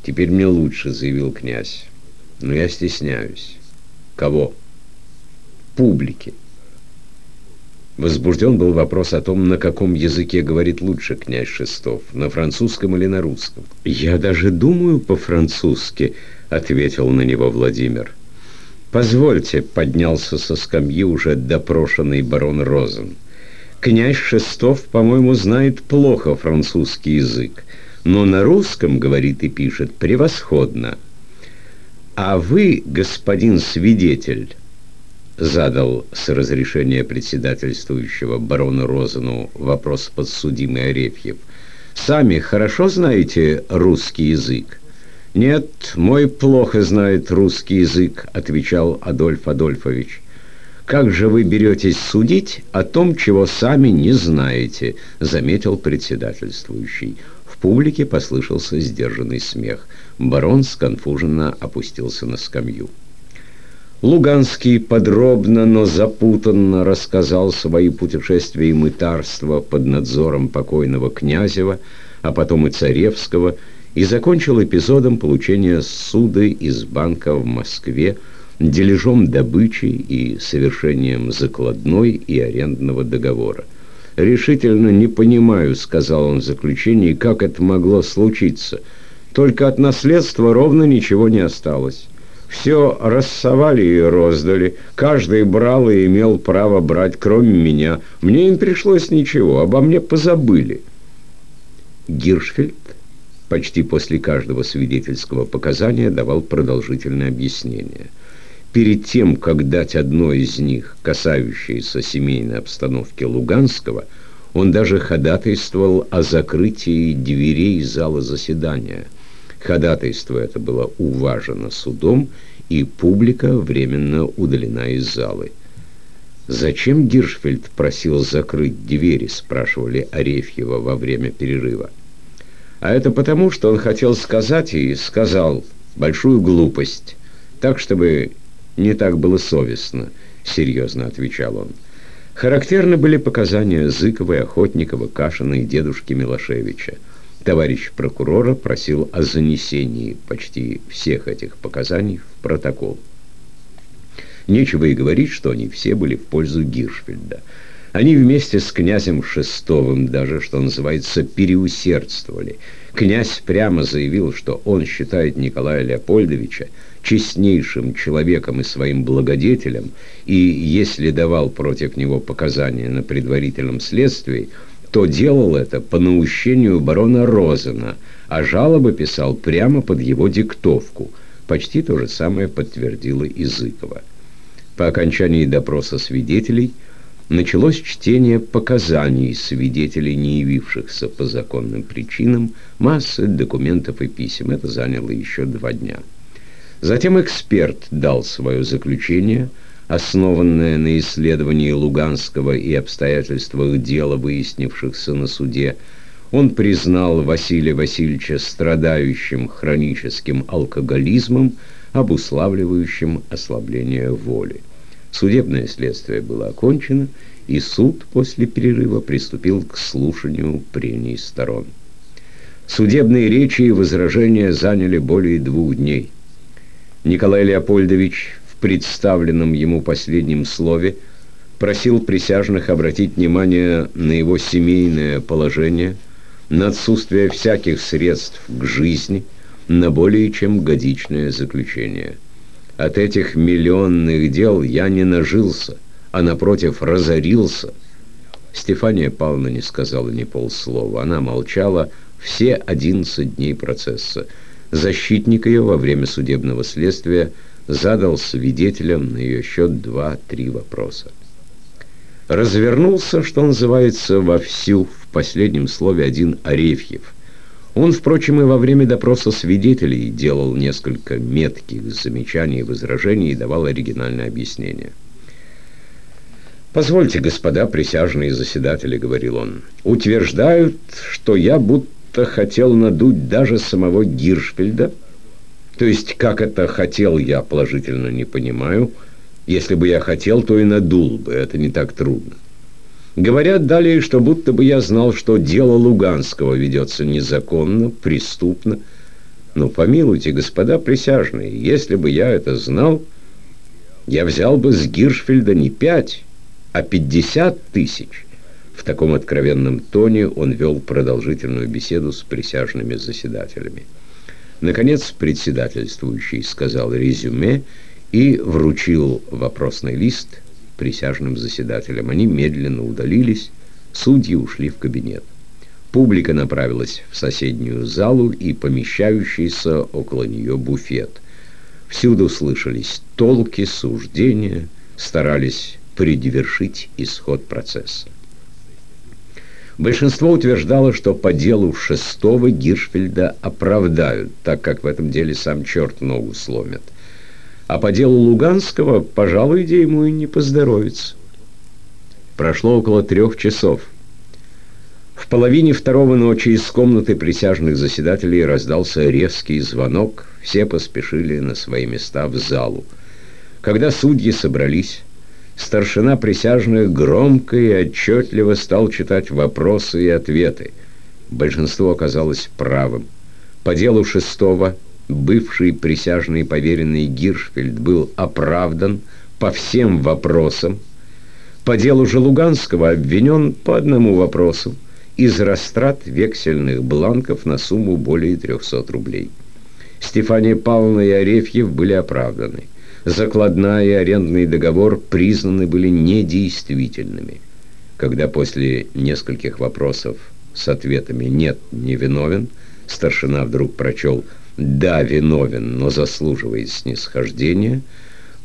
«Теперь мне лучше», — заявил князь. «Но я стесняюсь». «Кого?» «Публики». Возбужден был вопрос о том, на каком языке говорит лучше князь Шестов, на французском или на русском. «Я даже думаю по-французски», — ответил на него Владимир. «Позвольте», — поднялся со скамьи уже допрошенный барон Розен. «Князь Шестов, по-моему, знает плохо французский язык, но на русском, говорит и пишет, превосходно. А вы, господин свидетель...» задал с разрешения председательствующего барона Розану вопрос подсудимый Арефьев. «Сами хорошо знаете русский язык?» «Нет, мой плохо знает русский язык», — отвечал Адольф Адольфович. «Как же вы беретесь судить о том, чего сами не знаете?» — заметил председательствующий. В публике послышался сдержанный смех. Барон сконфуженно опустился на скамью. Луганский подробно, но запутанно рассказал свои путешествия и мытарства под надзором покойного Князева, а потом и Царевского, и закончил эпизодом получения суды из банка в Москве, дележом добычи и совершением закладной и арендного договора. «Решительно не понимаю», — сказал он в заключении, — «как это могло случиться. Только от наследства ровно ничего не осталось. Все рассовали и роздали. Каждый брал и имел право брать, кроме меня. Мне им пришлось ничего, обо мне позабыли». Гиршфельд почти после каждого свидетельского показания давал продолжительное объяснение – перед тем, как дать одно из них, касающееся семейной обстановки Луганского, он даже ходатайствовал о закрытии дверей зала заседания. Ходатайство это было уважено судом, и публика временно удалена из залы. «Зачем Гиршфельд просил закрыть двери?» – спрашивали Арефьева во время перерыва. «А это потому, что он хотел сказать и сказал большую глупость, так, чтобы не так было совестно, серьезно отвечал он. Характерны были показания Зыкова, Охотникова, Кашина и дедушки Милошевича. Товарищ прокурора просил о занесении почти всех этих показаний в протокол. Нечего и говорить, что они все были в пользу Гиршфельда. Они вместе с князем Шестовым даже, что называется, переусердствовали. Князь прямо заявил, что он считает Николая Леопольдовича честнейшим человеком и своим благодетелем, и если давал против него показания на предварительном следствии, то делал это по наущению барона Розена, а жалобы писал прямо под его диктовку. Почти то же самое подтвердила Изыкова. По окончании допроса свидетелей началось чтение показаний свидетелей, не явившихся по законным причинам, массы документов и писем. Это заняло еще два дня. Затем эксперт дал свое заключение, основанное на исследовании Луганского и обстоятельствах дела, выяснившихся на суде. Он признал Василия Васильевича страдающим хроническим алкоголизмом, обуславливающим ослабление воли. Судебное следствие было окончено, и суд после перерыва приступил к слушанию прений сторон. Судебные речи и возражения заняли более двух дней. Николай Леопольдович в представленном ему последнем слове просил присяжных обратить внимание на его семейное положение, на отсутствие всяких средств к жизни, на более чем годичное заключение. От этих миллионных дел я не нажился, а напротив разорился. Стефания Павловна не сказала ни полслова. Она молчала все одиннадцать дней процесса. Защитник ее во время судебного следствия задал свидетелям на ее счет два-три вопроса. Развернулся, что называется, вовсю в последнем слове один Арефьев. Он, впрочем, и во время допроса свидетелей делал несколько метких замечаний и возражений и давал оригинальное объяснение. «Позвольте, господа присяжные заседатели», — говорил он, — «утверждают, что я будто хотел надуть даже самого Гиршфельда. То есть, как это хотел, я положительно не понимаю. Если бы я хотел, то и надул бы, это не так трудно. Говорят далее, что будто бы я знал, что дело Луганского ведется незаконно, преступно. Но помилуйте, господа присяжные, если бы я это знал, я взял бы с Гиршфельда не пять, а пятьдесят тысяч. В таком откровенном тоне он вел продолжительную беседу с присяжными заседателями. Наконец, председательствующий сказал резюме и вручил вопросный лист присяжным заседателям. Они медленно удалились, судьи ушли в кабинет. Публика направилась в соседнюю залу и помещающийся около нее буфет. Всюду слышались толки, суждения, старались предвершить исход процесса. Большинство утверждало, что по делу шестого Гиршфельда оправдают, так как в этом деле сам черт ногу сломит. а по делу Луганского, пожалуй, где ему и не поздоровится. Прошло около трех часов. В половине второго ночи из комнаты присяжных заседателей раздался резкий звонок. Все поспешили на свои места в залу. Когда судьи собрались, старшина присяжных громко и отчетливо стал читать вопросы и ответы. Большинство оказалось правым. По делу шестого бывший присяжный поверенный Гиршфельд был оправдан по всем вопросам. По делу же Луганского обвинен по одному вопросу из растрат вексельных бланков на сумму более 300 рублей. Стефания Павловна и Арефьев были оправданы. Закладная и арендный договор признаны были недействительными. Когда после нескольких вопросов с ответами «нет, не виновен», старшина вдруг прочел «да, виновен, но заслуживает снисхождения»,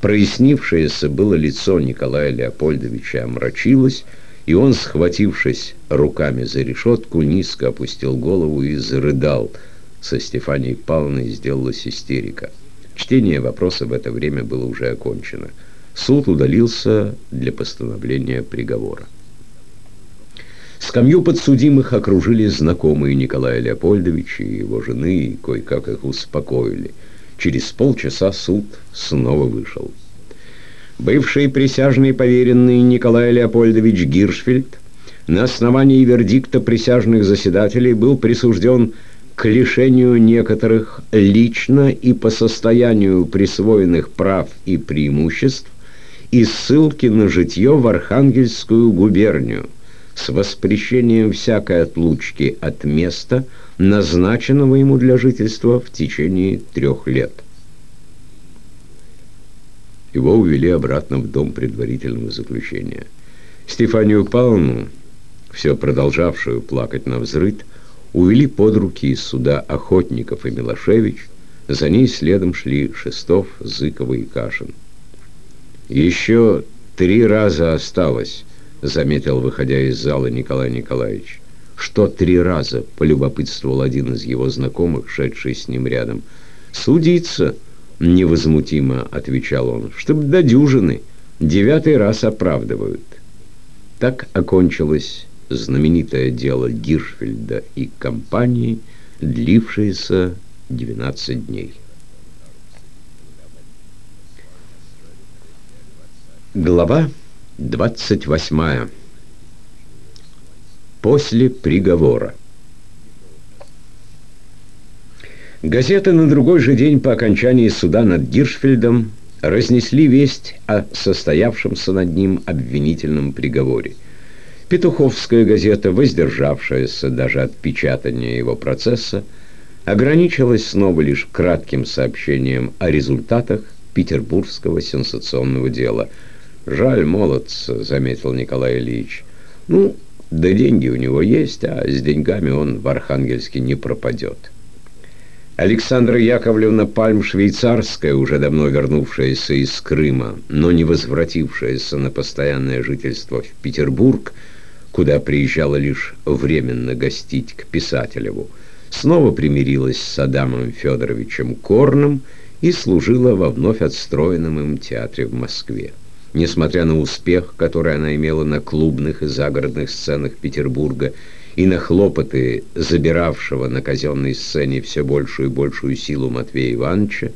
прояснившееся было лицо Николая Леопольдовича омрачилось, и он, схватившись руками за решетку, низко опустил голову и зарыдал. Со Стефанией Павловной сделалась истерика. Чтение вопроса в это время было уже окончено. Суд удалился для постановления приговора. Скамью подсудимых окружили знакомые Николая Леопольдовича и его жены, и кое-как их успокоили. Через полчаса суд снова вышел. Бывший присяжный поверенный Николай Леопольдович Гиршфельд на основании вердикта присяжных заседателей был присужден к лишению некоторых лично и по состоянию присвоенных прав и преимуществ и ссылки на житье в Архангельскую губернию с воспрещением всякой отлучки от места, назначенного ему для жительства в течение трех лет. Его увели обратно в дом предварительного заключения. Стефанию Павловну, все продолжавшую плакать на взрыд, увели под руки из суда Охотников и Милошевич, за ней следом шли Шестов, Зыкова и Кашин. «Еще три раза осталось», — заметил, выходя из зала Николай Николаевич. «Что три раза?» — полюбопытствовал один из его знакомых, шедший с ним рядом. «Судиться!» — невозмутимо отвечал он. «Чтоб до дюжины. Девятый раз оправдывают». Так окончилось знаменитое дело Гиршфельда и компании, длившееся 12 дней. Глава 28. После приговора. Газеты на другой же день по окончании суда над Гиршфельдом разнесли весть о состоявшемся над ним обвинительном приговоре. Петуховская газета, воздержавшаяся даже от печатания его процесса, ограничилась снова лишь кратким сообщением о результатах петербургского сенсационного дела. «Жаль молодца», — заметил Николай Ильич. «Ну, да деньги у него есть, а с деньгами он в Архангельске не пропадет». Александра Яковлевна Пальм-Швейцарская, уже давно вернувшаяся из Крыма, но не возвратившаяся на постоянное жительство в Петербург, куда приезжала лишь временно гостить к Писателеву, снова примирилась с Адамом Федоровичем Корном и служила во вновь отстроенном им театре в Москве. Несмотря на успех, который она имела на клубных и загородных сценах Петербурга, и на хлопоты забиравшего на казенной сцене все большую и большую силу Матвея Ивановича,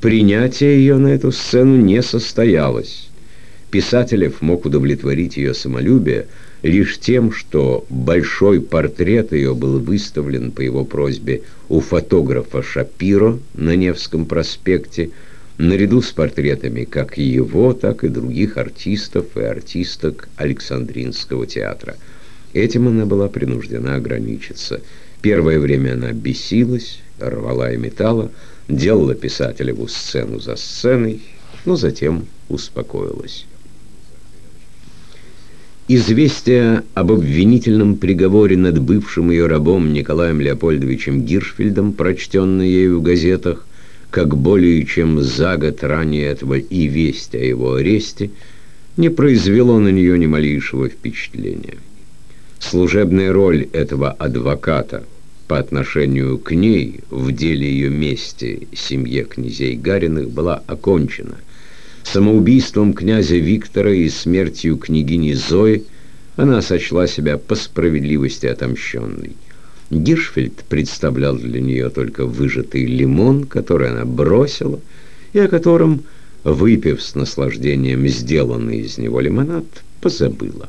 принятие ее на эту сцену не состоялось. Писателев мог удовлетворить ее самолюбие лишь тем, что большой портрет ее был выставлен по его просьбе у фотографа Шапиро на Невском проспекте, наряду с портретами как его, так и других артистов и артисток Александринского театра – Этим она была принуждена ограничиться. Первое время она бесилась, рвала и металла, делала писателеву сцену за сценой, но затем успокоилась. Известие об обвинительном приговоре над бывшим ее рабом Николаем Леопольдовичем Гиршфельдом, прочтенное ею в газетах, как более чем за год ранее этого и весть о его аресте, не произвело на нее ни малейшего впечатления. Служебная роль этого адвоката, по отношению к ней в деле ее мести семье князей Гариных была окончена. Самоубийством князя Виктора и смертью княгини Зои она сочла себя по справедливости отомщенной. Гиршфельд представлял для нее только выжатый лимон, который она бросила, и о котором, выпив с наслаждением сделанный из него лимонад, позабыла.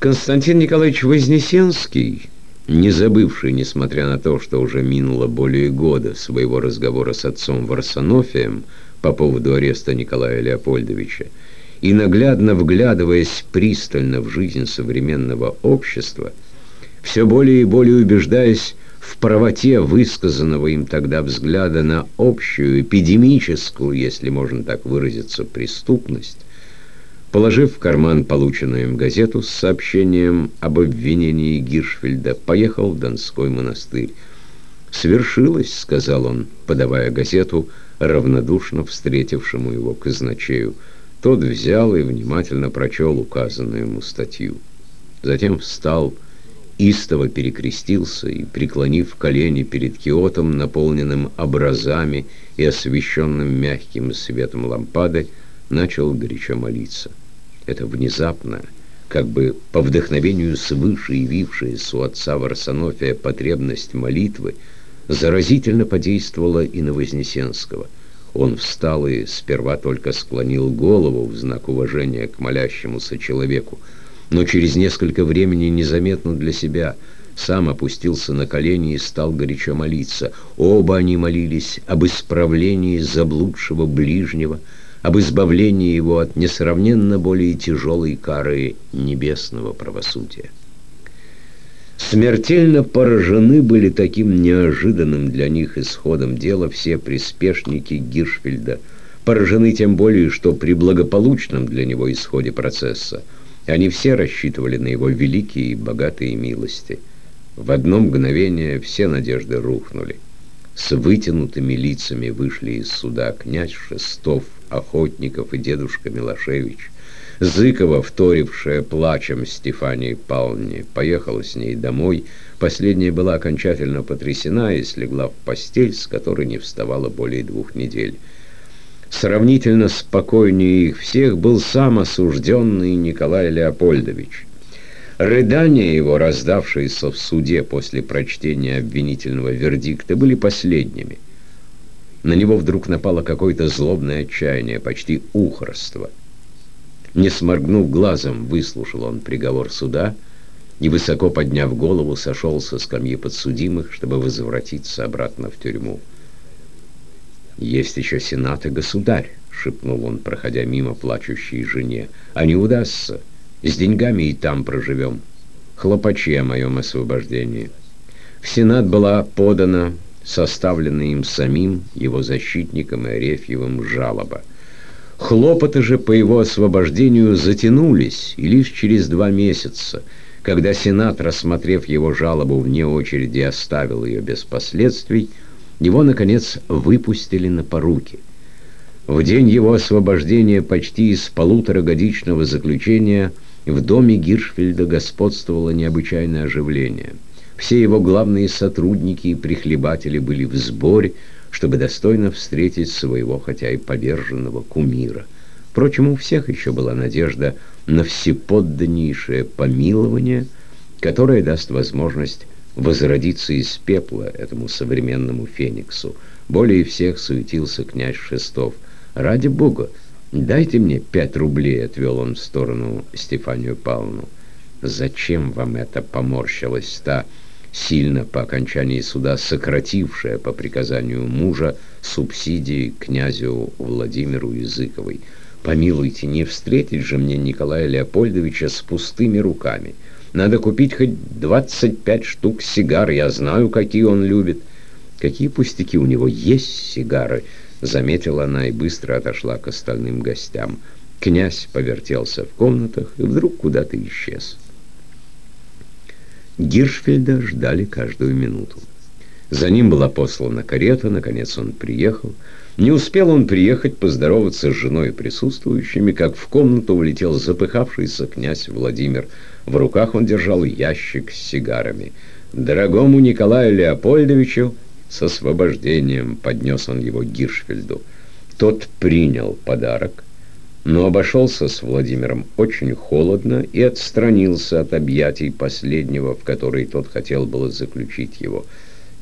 Константин Николаевич Вознесенский, не забывший, несмотря на то, что уже минуло более года своего разговора с отцом Варсонофием по поводу ареста Николая Леопольдовича, и наглядно вглядываясь пристально в жизнь современного общества, все более и более убеждаясь в правоте высказанного им тогда взгляда на общую, эпидемическую, если можно так выразиться, преступность, Положив в карман полученную им газету с сообщением об обвинении Гиршфельда, поехал в Донской монастырь. «Свершилось», — сказал он, подавая газету, равнодушно встретившему его казначею. Тот взял и внимательно прочел указанную ему статью. Затем встал, истово перекрестился и, преклонив колени перед киотом, наполненным образами и освещенным мягким светом лампады, начал горячо молиться. Это внезапно, как бы по вдохновению свыше явившаяся у отца Варсонофия потребность молитвы, заразительно подействовала и на Вознесенского. Он встал и сперва только склонил голову в знак уважения к молящемуся человеку, но через несколько времени незаметно для себя сам опустился на колени и стал горячо молиться. Оба они молились об исправлении заблудшего ближнего, об избавлении его от несравненно более тяжелой кары небесного правосудия. Смертельно поражены были таким неожиданным для них исходом дела все приспешники Гиршфельда, поражены тем более, что при благополучном для него исходе процесса они все рассчитывали на его великие и богатые милости. В одно мгновение все надежды рухнули. С вытянутыми лицами вышли из суда князь Шестов, Охотников и дедушка Милошевич. Зыкова, вторившая плачем Стефании Павловне, поехала с ней домой. Последняя была окончательно потрясена и слегла в постель, с которой не вставала более двух недель. Сравнительно спокойнее их всех был сам осужденный Николай Леопольдович. Рыдания его, раздавшиеся в суде после прочтения обвинительного вердикта, были последними – на него вдруг напало какое-то злобное отчаяние, почти ухорство. Не сморгнув глазом, выслушал он приговор суда и, высоко подняв голову, сошел со скамьи подсудимых, чтобы возвратиться обратно в тюрьму. «Есть еще сенат и государь», — шепнул он, проходя мимо плачущей жене. «А не удастся. С деньгами и там проживем. Хлопачи о моем освобождении». В сенат была подана составленная им самим, его защитником и Арефьевым жалоба. Хлопоты же по его освобождению затянулись, и лишь через два месяца, когда Сенат, рассмотрев его жалобу вне очереди, оставил ее без последствий, его, наконец, выпустили на поруки. В день его освобождения почти из полуторагодичного заключения в доме Гиршфельда господствовало необычайное оживление – все его главные сотрудники и прихлебатели были в сборе, чтобы достойно встретить своего, хотя и поверженного кумира. Впрочем, у всех еще была надежда на всеподданнейшее помилование, которое даст возможность возродиться из пепла этому современному фениксу. Более всех суетился князь Шестов. «Ради Бога, дайте мне пять рублей», — отвел он в сторону Стефанию Павловну. «Зачем вам это?» — поморщилась та сильно по окончании суда сократившая по приказанию мужа субсидии князю Владимиру Языковой. Помилуйте, не встретить же мне Николая Леопольдовича с пустыми руками. Надо купить хоть 25 штук сигар, я знаю, какие он любит. Какие пустяки у него есть сигары, заметила она и быстро отошла к остальным гостям. Князь повертелся в комнатах и вдруг куда-то исчез. Гиршфельда ждали каждую минуту. За ним была послана карета, наконец он приехал. Не успел он приехать, поздороваться с женой и присутствующими, как в комнату улетел запыхавшийся князь Владимир. В руках он держал ящик с сигарами. Дорогому Николаю Леопольдовичу с освобождением поднес он его Гиршфельду. Тот принял подарок, но обошелся с Владимиром очень холодно и отстранился от объятий последнего, в которые тот хотел было заключить его.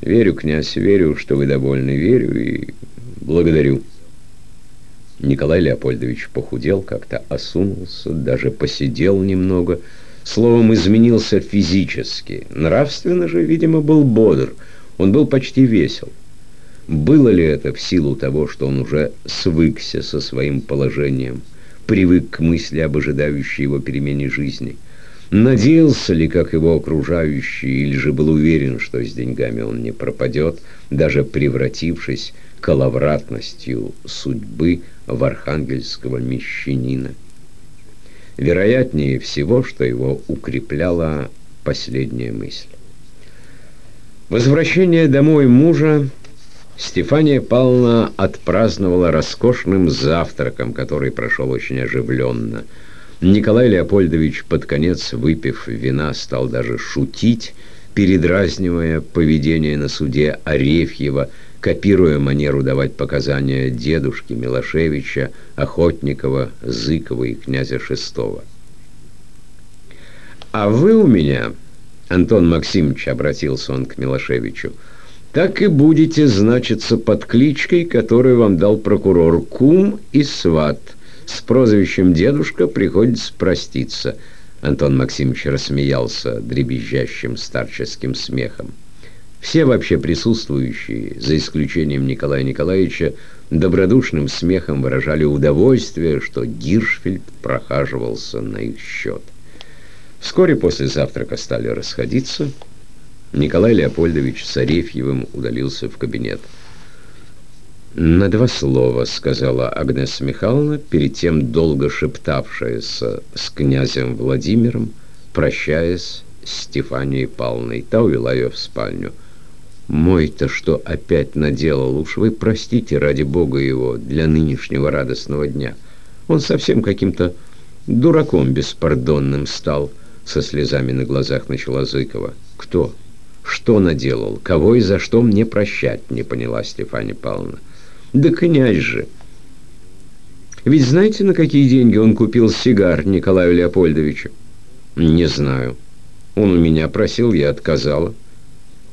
«Верю, князь, верю, что вы довольны, верю и благодарю». Николай Леопольдович похудел, как-то осунулся, даже посидел немного, словом, изменился физически. Нравственно же, видимо, был бодр, он был почти весел. Было ли это в силу того, что он уже свыкся со своим положением, привык к мысли об ожидающей его перемене жизни? Надеялся ли, как его окружающие, или же был уверен, что с деньгами он не пропадет, даже превратившись коловратностью судьбы в архангельского мещанина? Вероятнее всего, что его укрепляла последняя мысль. Возвращение домой мужа Стефания Павловна отпраздновала роскошным завтраком, который прошел очень оживленно. Николай Леопольдович под конец, выпив вина, стал даже шутить, передразнивая поведение на суде Арефьева, копируя манеру давать показания дедушки Милошевича, Охотникова, Зыкова и князя Шестого. «А вы у меня...» Антон Максимович, обратился он к Милошевичу, так и будете значиться под кличкой, которую вам дал прокурор Кум и Сват. С прозвищем «Дедушка» приходится проститься. Антон Максимович рассмеялся дребезжащим старческим смехом. Все вообще присутствующие, за исключением Николая Николаевича, добродушным смехом выражали удовольствие, что Гиршфельд прохаживался на их счет. Вскоре после завтрака стали расходиться. Николай Леопольдович с Арефьевым удалился в кабинет. «На два слова», — сказала Агнеса Михайловна, перед тем долго шептавшаяся с князем Владимиром, прощаясь с Стефанией Павловной. Та увела ее в спальню. «Мой-то что опять наделал? Уж вы простите, ради бога его, для нынешнего радостного дня. Он совсем каким-то дураком беспардонным стал» со слезами на глазах начала Зыкова. «Кто? Что наделал? Кого и за что мне прощать?» не поняла Стефания Павловна. «Да князь же!» «Ведь знаете, на какие деньги он купил сигар Николаю Леопольдовичу?» «Не знаю. Он у меня просил, я отказала.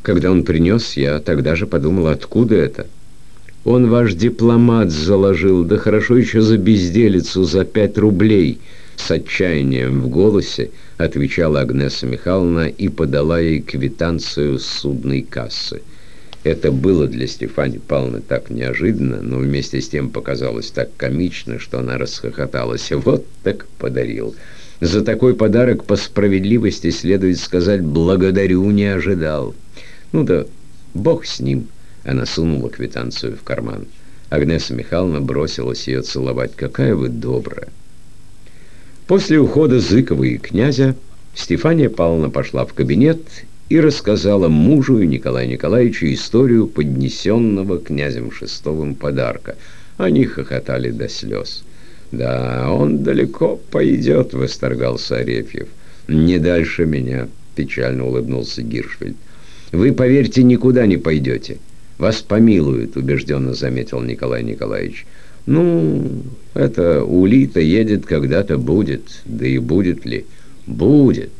Когда он принес, я тогда же подумала, откуда это?» «Он ваш дипломат заложил, да хорошо еще за безделицу, за пять рублей» с отчаянием в голосе отвечала Агнеса Михайловна и подала ей квитанцию с судной кассы. Это было для Стефани Павловны так неожиданно, но вместе с тем показалось так комично, что она расхохоталась. Вот так подарил. За такой подарок по справедливости следует сказать «благодарю, не ожидал». Ну да, бог с ним. Она сунула квитанцию в карман. Агнеса Михайловна бросилась ее целовать. «Какая вы добрая!» После ухода Зыкова и князя Стефания Павловна пошла в кабинет и рассказала мужу и Николаю Николаевичу историю поднесенного князем Шестовым подарка. Они хохотали до слез. «Да, он далеко пойдет», — восторгался Арефьев. «Не дальше меня», — печально улыбнулся Гиршфельд. «Вы, поверьте, никуда не пойдете. Вас помилуют», — убежденно заметил Николай Николаевич. Ну, это улита едет когда-то будет, да и будет ли? Будет,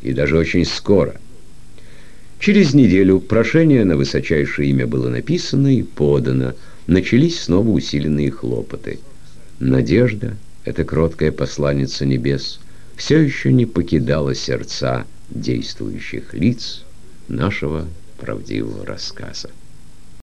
и даже очень скоро. Через неделю прошение на высочайшее имя было написано и подано. Начались снова усиленные хлопоты. Надежда, эта кроткая посланница небес, все еще не покидала сердца действующих лиц нашего правдивого рассказа.